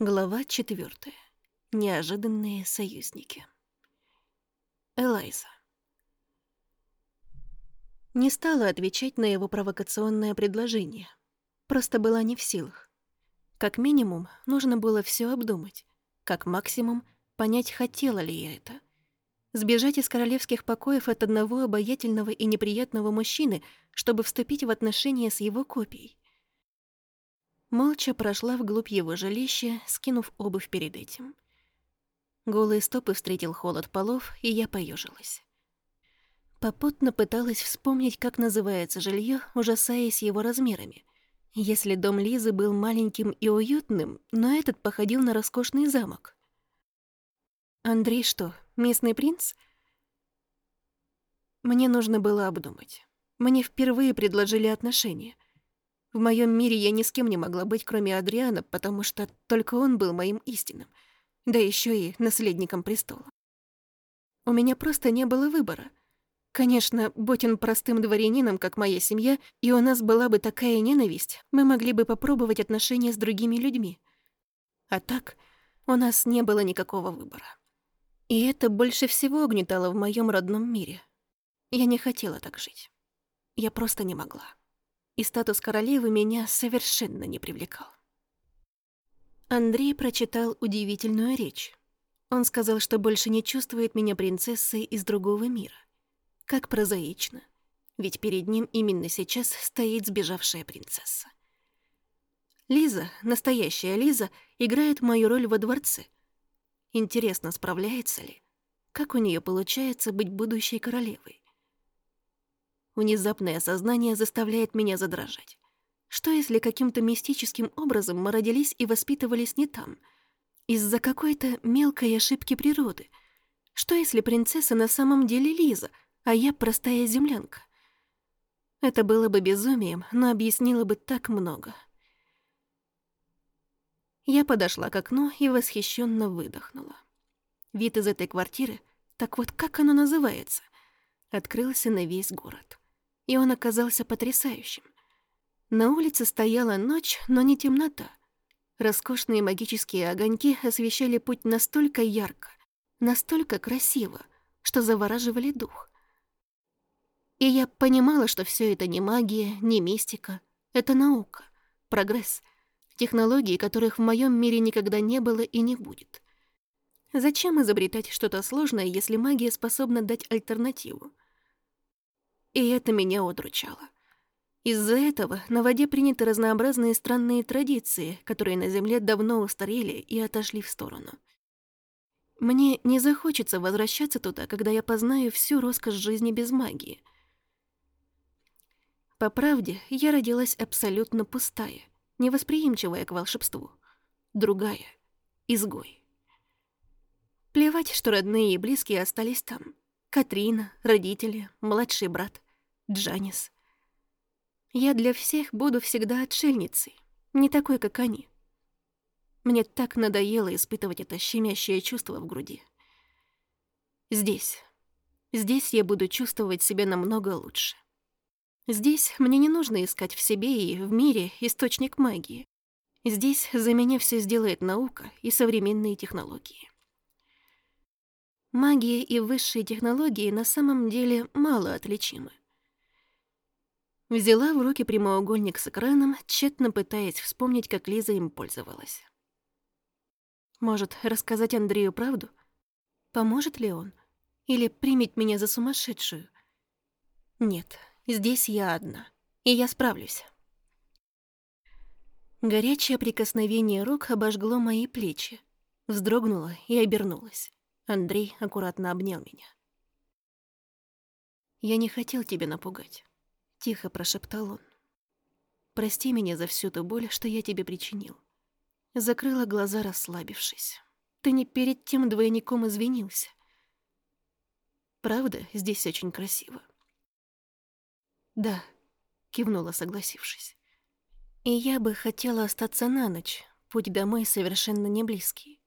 Глава четвертая. Неожиданные союзники. Элайза. Не стала отвечать на его провокационное предложение. Просто была не в силах. Как минимум, нужно было все обдумать. Как максимум, понять, хотела ли я это. Сбежать из королевских покоев от одного обаятельного и неприятного мужчины, чтобы вступить в отношения с его копией. Молча прошла вглубь его жилища, скинув обувь перед этим. Голые стопы встретил холод полов, и я поежилась. Попутно пыталась вспомнить, как называется жилье, ужасаясь его размерами. Если дом Лизы был маленьким и уютным, но этот походил на роскошный замок. Андрей что, местный принц? Мне нужно было обдумать. Мне впервые предложили отношения. В моем мире я ни с кем не могла быть, кроме Адриана, потому что только он был моим истинным, да еще и наследником престола. У меня просто не было выбора. Конечно, будь он простым дворянином, как моя семья, и у нас была бы такая ненависть, мы могли бы попробовать отношения с другими людьми. А так, у нас не было никакого выбора. И это больше всего угнетало в моем родном мире. Я не хотела так жить. Я просто не могла и статус королевы меня совершенно не привлекал. Андрей прочитал удивительную речь. Он сказал, что больше не чувствует меня принцессой из другого мира. Как прозаично, ведь перед ним именно сейчас стоит сбежавшая принцесса. Лиза, настоящая Лиза, играет мою роль во дворце. Интересно, справляется ли? Как у нее получается быть будущей королевой? Внезапное осознание заставляет меня задрожать. Что если каким-то мистическим образом мы родились и воспитывались не там? Из-за какой-то мелкой ошибки природы? Что если принцесса на самом деле Лиза, а я простая землянка? Это было бы безумием, но объяснило бы так много. Я подошла к окну и восхищенно выдохнула. Вид из этой квартиры, так вот как оно называется, открылся на весь город и он оказался потрясающим. На улице стояла ночь, но не темнота. Роскошные магические огоньки освещали путь настолько ярко, настолько красиво, что завораживали дух. И я понимала, что все это не магия, не мистика, это наука, прогресс, технологии, которых в моем мире никогда не было и не будет. Зачем изобретать что-то сложное, если магия способна дать альтернативу? И это меня удручало. Из-за этого на воде приняты разнообразные странные традиции, которые на Земле давно устарели и отошли в сторону. Мне не захочется возвращаться туда, когда я познаю всю роскошь жизни без магии. По правде, я родилась абсолютно пустая, невосприимчивая к волшебству. Другая. Изгой. Плевать, что родные и близкие остались там. Катрина, родители, младший брат. Джанис. Я для всех буду всегда отшельницей, не такой, как они. Мне так надоело испытывать это щемящее чувство в груди. Здесь, здесь я буду чувствовать себя намного лучше. Здесь мне не нужно искать в себе и в мире источник магии. Здесь за меня все сделает наука и современные технологии. Магия и высшие технологии на самом деле мало отличимы. Взяла в руки прямоугольник с экраном, тщетно пытаясь вспомнить, как Лиза им пользовалась. Может, рассказать Андрею правду? Поможет ли он? Или примет меня за сумасшедшую? Нет, здесь я одна, и я справлюсь. Горячее прикосновение рук обожгло мои плечи. Вздрогнула и обернулась. Андрей аккуратно обнял меня. «Я не хотел тебя напугать. Тихо прошептал он. «Прости меня за всю ту боль, что я тебе причинил». Закрыла глаза, расслабившись. «Ты не перед тем двойником извинился». «Правда, здесь очень красиво?» «Да», — кивнула, согласившись. «И я бы хотела остаться на ночь, путь домой совершенно не близкий.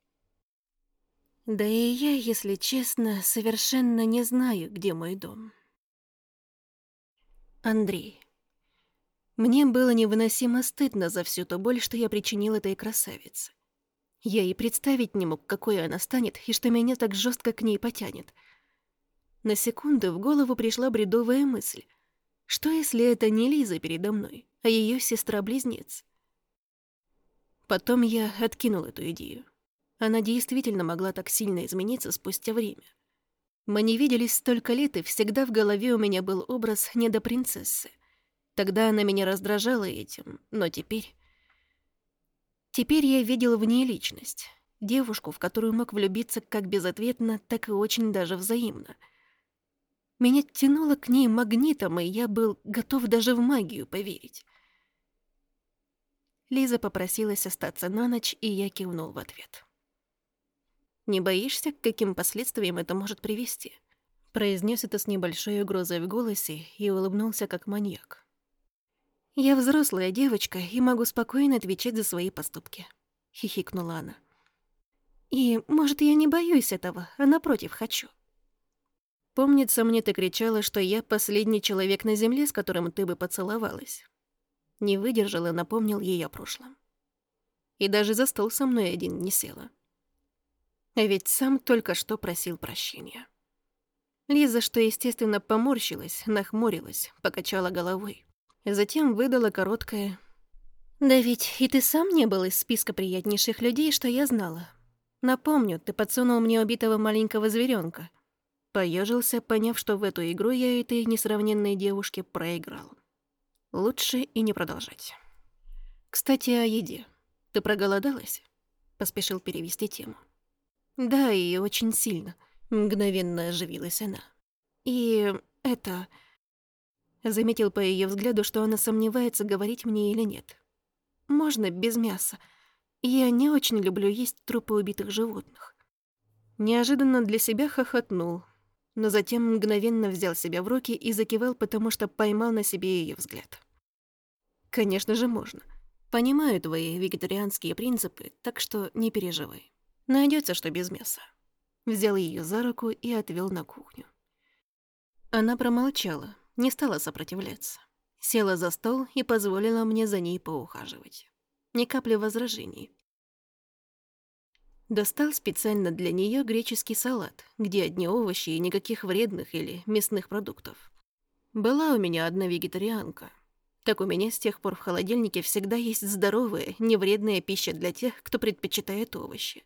Да и я, если честно, совершенно не знаю, где мой дом». Андрей. Мне было невыносимо стыдно за всю ту боль, что я причинил этой красавице. Я и представить не мог, какой она станет, и что меня так жестко к ней потянет. На секунду в голову пришла бредовая мысль. Что, если это не Лиза передо мной, а ее сестра-близнец? Потом я откинул эту идею. Она действительно могла так сильно измениться спустя время. Мы не виделись столько лет, и всегда в голове у меня был образ недопринцессы. Тогда она меня раздражала этим, но теперь... Теперь я видел в ней личность. Девушку, в которую мог влюбиться как безответно, так и очень даже взаимно. Меня тянуло к ней магнитом, и я был готов даже в магию поверить. Лиза попросилась остаться на ночь, и я кивнул в ответ. «Не боишься, к каким последствиям это может привести?» Произнес это с небольшой угрозой в голосе и улыбнулся как маньяк. «Я взрослая девочка и могу спокойно отвечать за свои поступки», — хихикнула она. «И, может, я не боюсь этого, а напротив хочу». «Помнится, мне ты кричала, что я последний человек на земле, с которым ты бы поцеловалась». Не выдержала, напомнил ей о прошлом. И даже за стол со мной один не села. Ведь сам только что просил прощения. Лиза, что, естественно, поморщилась, нахмурилась, покачала головой. Затем выдала короткое «Да ведь и ты сам не был из списка приятнейших людей, что я знала. Напомню, ты подсунул мне убитого маленького зверенка. Поежился, поняв, что в эту игру я этой несравненной девушке проиграл. Лучше и не продолжать. «Кстати, о еде. Ты проголодалась?» Поспешил перевести тему. «Да, и очень сильно», — мгновенно оживилась она. «И это...» Заметил по ее взгляду, что она сомневается, говорить мне или нет. «Можно без мяса. Я не очень люблю есть трупы убитых животных». Неожиданно для себя хохотнул, но затем мгновенно взял себя в руки и закивал, потому что поймал на себе ее взгляд. «Конечно же можно. Понимаю твои вегетарианские принципы, так что не переживай. Найдется, что без мяса». Взял ее за руку и отвел на кухню. Она промолчала, не стала сопротивляться. Села за стол и позволила мне за ней поухаживать. Ни капли возражений. Достал специально для нее греческий салат, где одни овощи и никаких вредных или мясных продуктов. Была у меня одна вегетарианка. Так у меня с тех пор в холодильнике всегда есть здоровая, невредная пища для тех, кто предпочитает овощи.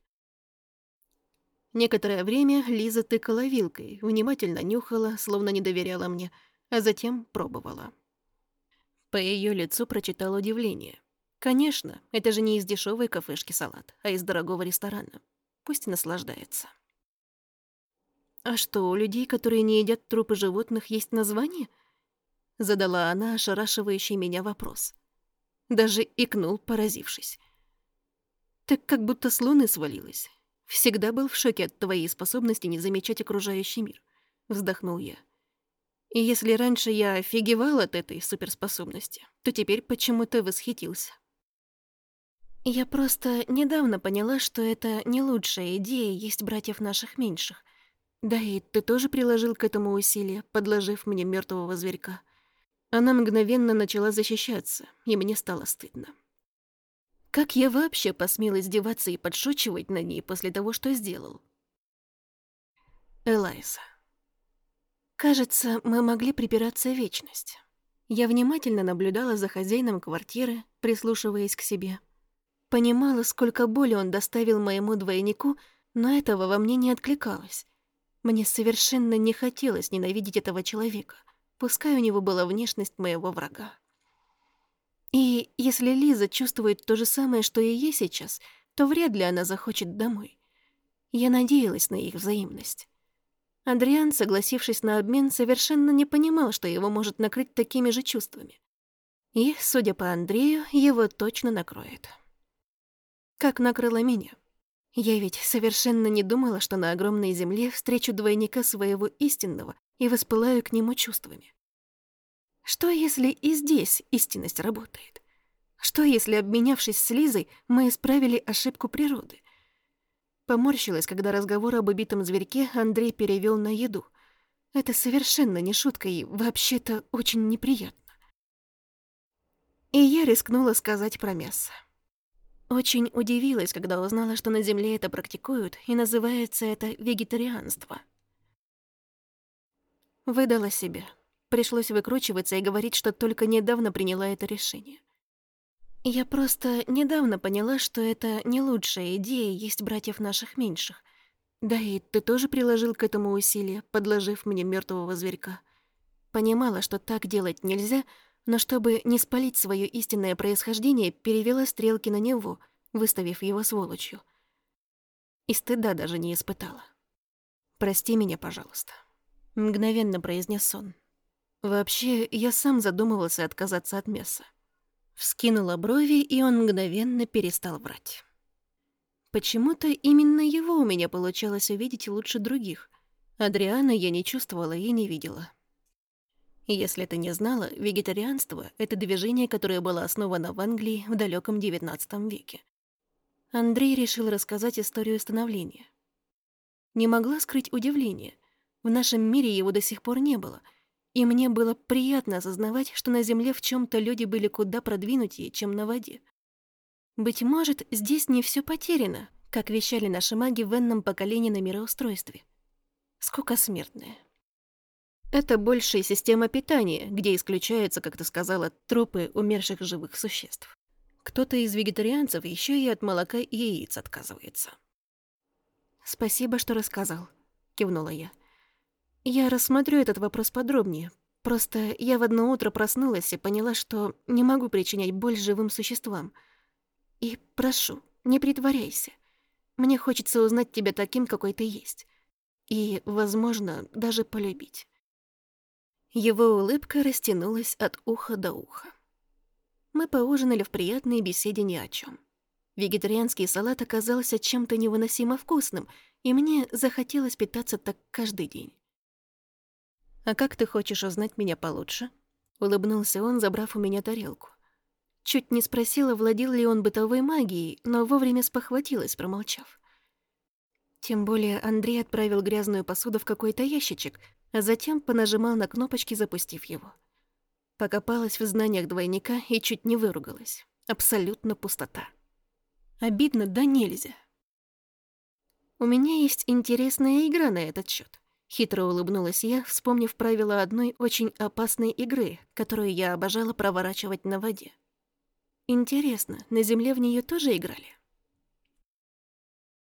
Некоторое время Лиза тыкала вилкой, внимательно нюхала, словно не доверяла мне, а затем пробовала. По ее лицу прочитал удивление. Конечно, это же не из дешевой кафешки салат, а из дорогого ресторана. Пусть наслаждается. «А что, у людей, которые не едят трупы животных, есть название?» Задала она ошарашивающий меня вопрос. Даже икнул, поразившись. «Так как будто с луны свалилась. Всегда был в шоке от твоей способности не замечать окружающий мир», — вздохнул я. «И если раньше я офигевал от этой суперспособности, то теперь почему-то восхитился». Я просто недавно поняла, что это не лучшая идея есть братьев наших меньших. Да и ты тоже приложил к этому усилия, подложив мне мертвого зверька. Она мгновенно начала защищаться, и мне стало стыдно. Как я вообще посмел издеваться и подшучивать над ней после того, что сделал? Элайса. Кажется, мы могли припираться вечность. Я внимательно наблюдала за хозяином квартиры, прислушиваясь к себе — Понимала, сколько боли он доставил моему двойнику, но этого во мне не откликалось. Мне совершенно не хотелось ненавидеть этого человека, пускай у него была внешность моего врага. Если Лиза чувствует то же самое, что и я сейчас, то вряд ли она захочет домой. Я надеялась на их взаимность. Адриан, согласившись на обмен, совершенно не понимал, что его может накрыть такими же чувствами. И, судя по Андрею, его точно накроет как накрыло меня. Я ведь совершенно не думала, что на огромной земле встречу двойника своего истинного и воспылаю к нему чувствами. Что, если и здесь истинность работает? Что, если, обменявшись с Лизой, мы исправили ошибку природы? Поморщилась, когда разговор об убитом зверьке Андрей перевел на еду. Это совершенно не шутка и вообще-то очень неприятно. И я рискнула сказать про мясо. Очень удивилась, когда узнала, что на Земле это практикуют, и называется это вегетарианство. Выдала себе. Пришлось выкручиваться и говорить, что только недавно приняла это решение. Я просто недавно поняла, что это не лучшая идея есть братьев наших меньших. Да и ты тоже приложил к этому усилия, подложив мне мертвого зверька. Понимала, что так делать нельзя, но чтобы не спалить свое истинное происхождение, перевела стрелки на него, выставив его сволочью. И стыда даже не испытала. «Прости меня, пожалуйста», — мгновенно произнес он. Вообще, я сам задумывался отказаться от мяса. Вскинула брови, и он мгновенно перестал врать. Почему-то именно его у меня получалось увидеть лучше других. Адриана я не чувствовала и не видела. Если ты не знала, вегетарианство — это движение, которое было основано в Англии в далеком XIX веке. Андрей решил рассказать историю становления. Не могла скрыть удивление. В нашем мире его до сих пор не было — и мне было приятно осознавать, что на Земле в чем то люди были куда продвинутее, чем на воде. Быть может, здесь не все потеряно, как вещали наши маги в энном поколении на мироустройстве. Сколько смертная. Это большая система питания, где исключаются, как ты сказала, трупы умерших живых существ. Кто-то из вегетарианцев еще и от молока и яиц отказывается. «Спасибо, что рассказал», — кивнула я. Я рассмотрю этот вопрос подробнее. Просто я в одно утро проснулась и поняла, что не могу причинять боль живым существам. И прошу, не притворяйся. Мне хочется узнать тебя таким, какой ты есть. И, возможно, даже полюбить. Его улыбка растянулась от уха до уха. Мы поужинали в приятной беседе ни о чем. Вегетарианский салат оказался чем-то невыносимо вкусным, и мне захотелось питаться так каждый день. «А как ты хочешь узнать меня получше?» Улыбнулся он, забрав у меня тарелку. Чуть не спросила, владел ли он бытовой магией, но вовремя спохватилась, промолчав. Тем более Андрей отправил грязную посуду в какой-то ящичек, а затем понажимал на кнопочки, запустив его. Покопалась в знаниях двойника и чуть не выругалась. Абсолютно пустота. Обидно да нельзя. У меня есть интересная игра на этот счет. Хитро улыбнулась я, вспомнив правила одной очень опасной игры, которую я обожала проворачивать на воде. Интересно, на земле в нее тоже играли?